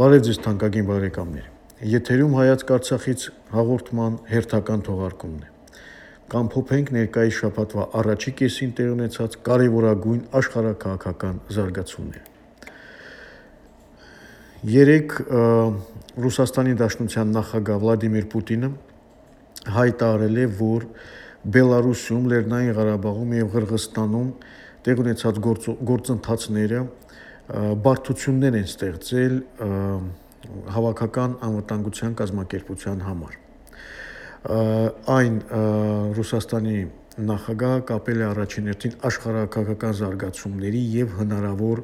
Բարև ձեզ թանկագին բարեկամներ։ Եթերում հայացք Արցախից հաղորդման հերթական թողարկումն է։ Կամփոփենք ներկայիս շաբաթվա առաջի կեսին տեղ ունեցած կարևորագույն աշխարհակահաղական զարգացումները։ Երեք Ռուսաստանի Դաշնության նախագահ Վլադիմիր Պուտինը հայտարարել է, որ Բելարուսում, Լեռնային Ղարաբաղում եւ Ղրղստանում տեղ ունեցած գործընթացները բարդություններ են ստեղծել հավաքական անվտանգության կազմակերպության համար։ Այն Ռուսաստանի նախագահը կապել է առաջին հերթին աշխարհակահաղական զարգացումների եւ հնարավոր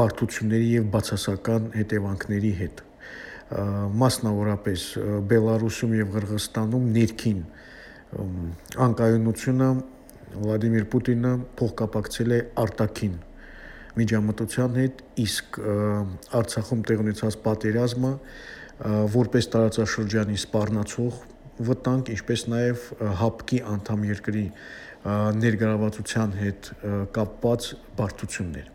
բարդությունների եւ բացասական հետևանքների հետ մասնավորապես Բելարուսում եւ Ղրղստանում ներքին անկայունությունը Վլադիմիր Պուտինը փոխկապակցել է արտաքին միջամտության հետ, իսկ Արցախում տեղ ունեցած պատերազմը որպես տարածաշրջանի սպառնացող վտանգ, ինչպես նաև հապկի անդամ երկրի ներգրավվածության հետ կապված բարդություններ։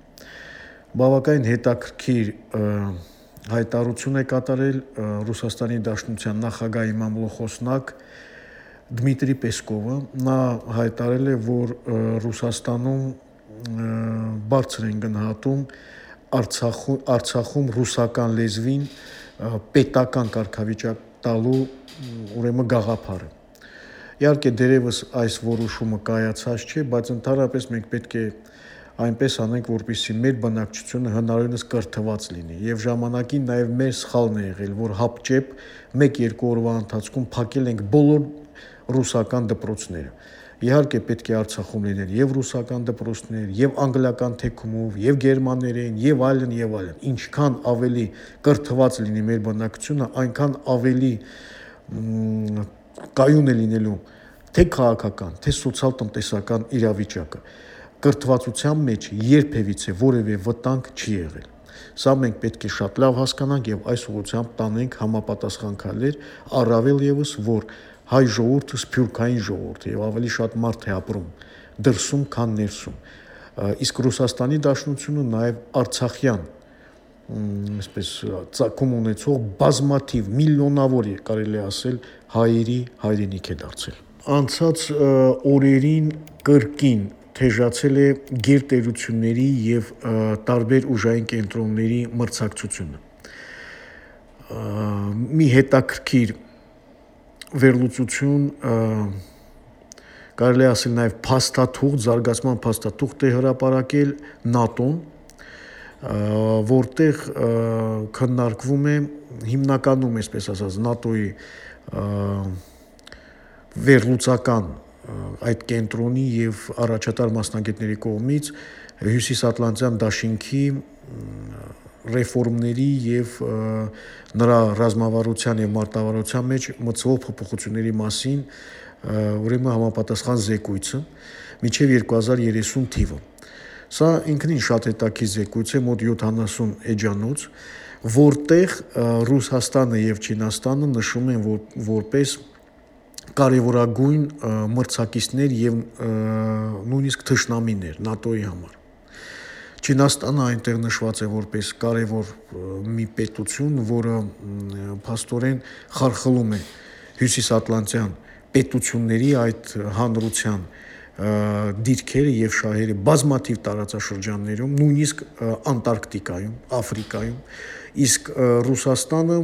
Բավականին հետաքրքիր հայտարարություն է կատարել Ռուսաստանի Դաշնության նախագահ Իմամլո խոսնակ Դմիտրի Պեսկովը։ Նա հայտարարել է, որ Ռուսաստանում բարձր են գնահատում Արցախում Արցախում ռուսական լեզվին պետական կարգավիճակ տալու ուրեմն գաղափարը։ Իհարկե դերևս այս որոշումը կայացած չէ, բայց ընդհանրապես մենք պետք է այնպես անենք, որպեսզի մեր բնակչությունը հնարավորինս կրթված լինի եւ ժամանակին նաեւ մեր սխալն է եղել, որ հապճեպ 1-2 օրվա ընթացքում փակել ենք բոլոր ռուսական դպրոցները Իհարկե պետք է Արցախում լինեն եւ ռուսական դպրոցներ, եւ անգլիական թեկումով, եւ գերմաներեն, եւ այլն եւ այլն։ Ինչքան ավելի կրթված լինի մեր բնակչությունը, այնքան ավելի կայուն է լինելու թե քաղաքական, թե սոցիալ-տնտեսական իրավիճակը։ Կրթվածության մեջ երբևիցե որևէ վտանգ չի եղել։ Սա մենք պետք է շատ լավ հասկանանք եւ այս ուղղությամբ տանենք համապատասխան քայլեր, առավել եւս որ հայ ժողովուրդը սփյուռքային ժողովուրդ է եւ ավելի շատ մարդ է ապրում դրսում, քան ներսում։ Իսկ Ռուսաստանի Դաշնությունը նաեւ Արցախյան այսպես ցակում ունեցող բազմաթիվ միլիոնավոր է կարելի ասել հայերի հայրենիք է դարձել։ Անցած օրերին կրկին թեժացել է գերտերությունների եւ տարբեր ուժային կենտրոնների մրցակցությունը։ Մի հետաքրքիր վերլուծություն կարելի ասել նաև փաստաթուղթ, զարգացման փաստաթուղթ է հրապարակել ՆԱՏՕ-ն, որտեղ քննարկվում է հիմնականում, այսպես ասած, ՆԱՏՕ-ի վերլուծական այդ կենտրոնի եւ առաջատար մասնագետների կողմից Հյուսիսատլանտյան դաշինքի ռեֆորմների եւ նրա ռազմավարության եւ մարտավարության մեջ մտցվող փոփոխությունների մասին ուրեմն համապատասխան զեկույցը միջև 2030 թիվը։ Սա ինքնին շատ հետաքրքիր զեկույց է, մոտ 70 էջանոց, որտեղ Ռուսաստանը եւ Չինաստանը նշում են որ, որպես կարևորագույն մրցակիցներ եւ նույնիսկ թշնամիներ ՆԱՏՕ-ի համար։ Չինաստանը այնտեղ նշված է որպես կարևոր մի պետություն, որը փաստորեն խարխլում է հյուսիսատլանտյան պետությունների այդ հանրության դիրքերը եւ շահերը բազմաթիվ տարածաշրջաններում, նույնիսկ Անտարկտիկայում, Աֆրիկայում, իսկ Ռուսաստանը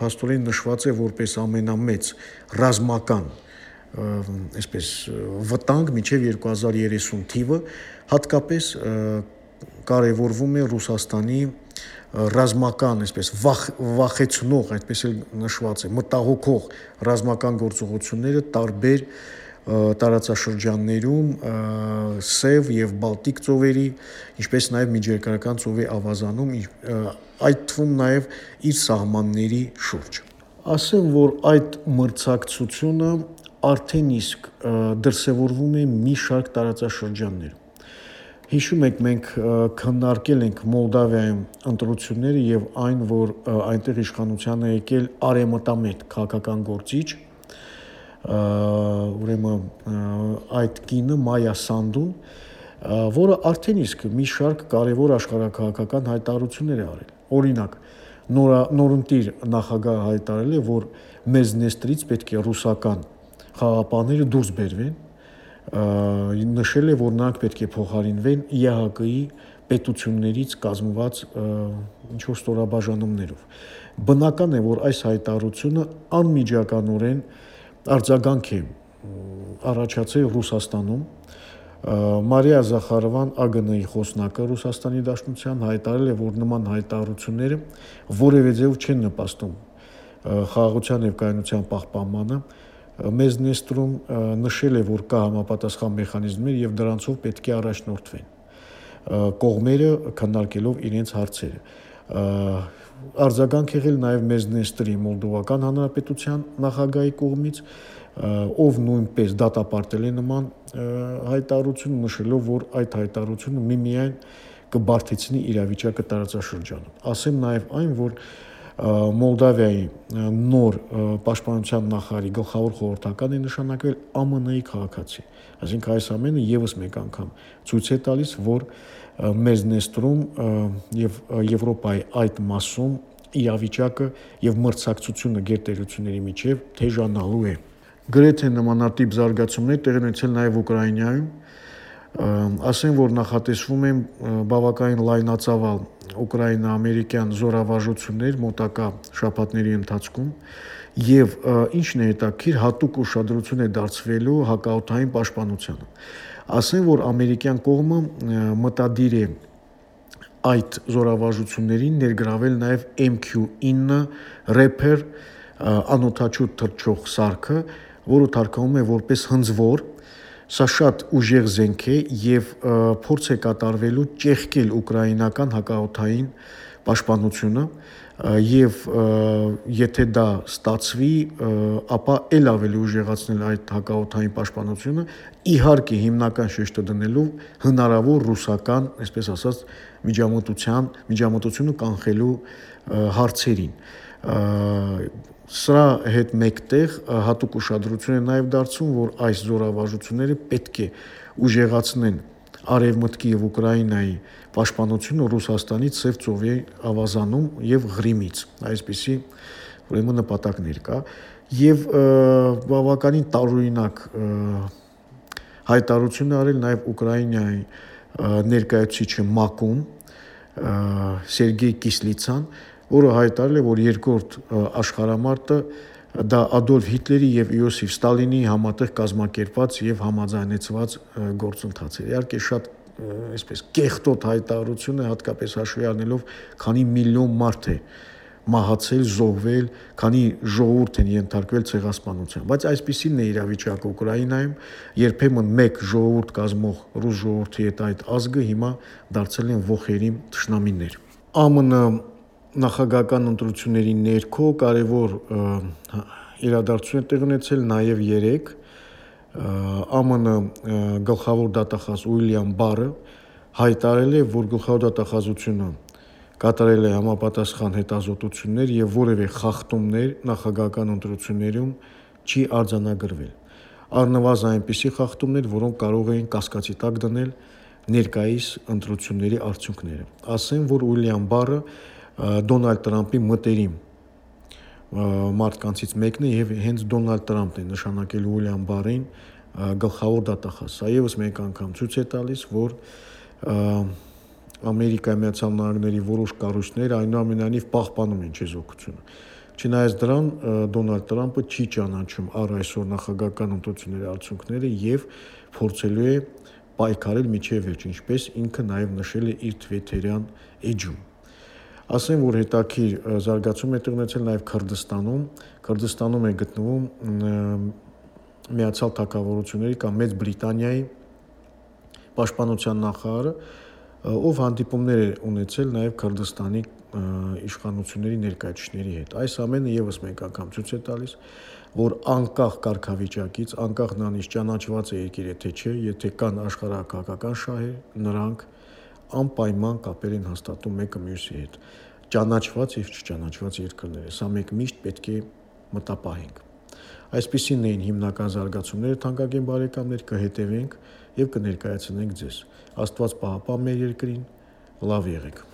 փաստորեն նշված է որպես ամենամեծ ռազմական այսպես վտանգ միջև 2030 թիվը հատկապես կարևորվում է Ռուսաստանի ռազմական, այսպես վախ, վախեցնող, այդպես էլ նշված է, մտահոգող ռազմական գործողությունները տարբեր տարածաշրջաններում Սև եւ Բալտիկ ծովերի, ինչպես նաեւ Միջերկրական ծովի ավազանում, այդ թվում նաեւ իր սահմանների շուրջ։ Ասեմ, որ այդ մրցակցությունը արդեն իսկ դրսևորվում է մի շարք տարածաշրջաններում Հիշում եք մենք քննարկել ենք Մոլդավիայում ընտրությունները եւ այն, որ այնտեղ իշխանության է եկել արեմտամետ քաղաքական գործիչ, ուրեմն այդ կինը Մայա Սանդուն որը արդեն իսկ մի շարք կարևոր աշխարհակահաղական հայտարարություններ է արել։ Օրինակ, նորա նորընտիր նախագահը հայտարարել է, որ մեզնեստրից պետք է ռուսական խաղապանները դուրս բերվեն, նշել է, որ նրանք պետք է փոխարինվեն ԵՀԿ-ի պետություններից կազմված ինչ որ ստորաբաժանումներով։ Բնական է, որ այս հայտարարությունը անմիջականորեն արձագանք է առաջացել Ռուսաստանում Մարիա Զախարովան ԱԳՆ-ի խոսնակը Ռուսաստանի Դաշնության հայտարարել է, որ նման հայտարարությունները որևէ ձև չեն նպաստում խաղաղության եւ կայունության պահպանմանը Մեզնեստրում նշել է, որ կա համապատասխան մեխանիզմներ եւ դրանցով պետք է առաջնորդվեն կողմերը քննարկելով իրենց հարցերը արձագանք եղել նաև Մեզնեստրի Մոլդովական Հանրապետության նախագահի կողմից, ով նույնպես դատապարտել է նման հայտարարություն, նշելով, որ այդ հայտարարությունը միմիայն կբարթեցնի իրավիճակը տարածաշրջանում։ Ասեմ նաև այն, որ Մոլդավիայի նոր պաշտպանության նախարարի գլխավոր խորհրդական է նշանակվել ԱՄՆ-ի քաղաքացի։ Այսինքն այս ամենը եւս մեկ անգամ ցույց է տալիս, որ Մեզնեստրում եւ Եվրոպայի այդ մասում իրավիճակը եւ մրցակցությունը գերտերությունների միջև թեժանալու է։ Գրեթե նմանատիպ զարգացումներ տեղի ունեցել նաեւ Ուկրաինայում, ասեն, որ նախատեսվում են բավականին լայնածավալ ուկրաինա-ամերիկյան զորավարժություններ մոտակա շաբաթների ընթացքում եւ ինչն է հետաքրիր հատուկ ուշադրություն է դարձվելու հակաօթային պաշտպանությանը։ Ասեն, որ ամերիկյան կողմը մտադիր է այդ զորավարժություններին ներգրավել նաև MQ-9 Reaper անօթաչու թռչող սարքը, որը թարգմանվում է որպես հնձվոր Սա շատ ուժեղ զենք է եւ փորձ է կատարվելու ճեղքել ուկրաինական հակաօթային պաշտպանությունը եւ եթե դա ստացվի, ապա ել ավելի ուժեղացնել այդ հակաօթային պաշտպանությունը, իհարկե հիմնական շեշտը դնելով հնարավոր ռուսական, այսպես ասած, միջամտության, միջամտությունը կանխելու հարցերին Սրա հետ մեկտեղ հատուկ ուշադրություն է նաև դարձում, որ այս զորավարժությունները պետք է ուժեղացնեն Արևմուտքի եւ Ուկրաինայի պաշտպանությունը Ռուսաստանի ծև ծովի ավազանում եւ Ղրիմից։ Այսպիսի ուրեմն նպատակներ կա եւ բավականին տարօրինակ հայտարարություն արել նաեւ Ուկրաինայի ներկայացուցիչը ՄԱԿ-ում Սերգեյ Կիսլիցան, որը հայտարարել է, որ երկրորդ աշխարհամարտը դա Ադոլֆ Հիտլերի եւ Իոսիֆ Ստալինի համատեղ կազմակերպված եւ համաձայնեցված գործընթաց է։ Իհարկե շատ այսպես կեղտոտ հայտարարություն է հատկապես հաշվի առնելով, քանի միլիոն մարդ է մահացել, զոհվել, քանի ժողովուրդ են ենթարկվել ցեղասպանության։ Բայց այսպեսին է իրավիճակը Ուկրաինայում, երբեմն մեկ ժողովուրդ կազմող ռուս ժողովրդի հետ այդ ազգը հիմա դարձել են ողերիմ ճշնամիներ։ ԱՄՆ նախագահական ընտրությունների ներքո կարևոր իրադարձություն է տեղ ունեցել նաև 3 ԱՄՆ գլխավոր դատախազ Ուիլյամ Բարը հայտարարել է, որ գլխավոր դատախազությունը կատարել է համապատասխան հետազոտություններ եւ որևէ խախտումներ նախագահական ընտրություններում չի արձանագրվել։ Առնվազն այնպիսի խախտումներ, որոնք կարող էին կասկածի տակ դնել ներկայիս ընտրությունների արդյունքները։ Ասեն, որ Ուիլյամ Բարը Դոնալդ Տրամփի մտերիմ մարդկանցից մեկն է եւ հենց Դոնալդ Տրամփն է նշանակել Ուիլյամ Բարին գլխավոր դատախազ։ Սա եւս մեկ անգամ ցույց է տալիս, որ Ամերիկայի Միացյալ Նահանգների որոշ կառույցներ այնուամենայնիվ պահպանում են չեզոքությունը։ Չնայած դրան Դոնալդ Տրամփը չի ճանաչում առ այսօր նախագահական ընտրությունների արդյունքները եւ փորձելու է պայքարել միջև վերջ, ինչպես ինքը նաեւ նշել է իր Twitter-յան էջում։ Ասեմ, որ հետաքրիր զարգացում է տնեցել նաև Քրդստանում։ Քրդստանում է գտնվում Միացյալ Թագավորությունների կամ Մեծ Բրիտանիայի պաշտպանության նախարարը, ով հանդիպումներ է ունեցել նաև Քրդստանի իշխանությունների ներկայացուցիչների հետ։ Այս ամենը եւս մեկ անգամ ցույց է տալիս, որ անկախ կարգավիճակից, անկախ նրանից ճանաչված է երկիրը թե չէ, եթե կան աշխարհակահաղական շահեր, նրանք անպայման կապեր են հաստատում մեկը մյուսի հետ ճանաչված եւ չճանաչված երկրները սա մենք միշտ պետք է մտապահենք այսպիսին էին հիմնական զարգացումները թանկագին բարեկամներ կհետևենք եւ կներկայացնենք ձեզ աստված պահապան մեր երկրին լավ եղեք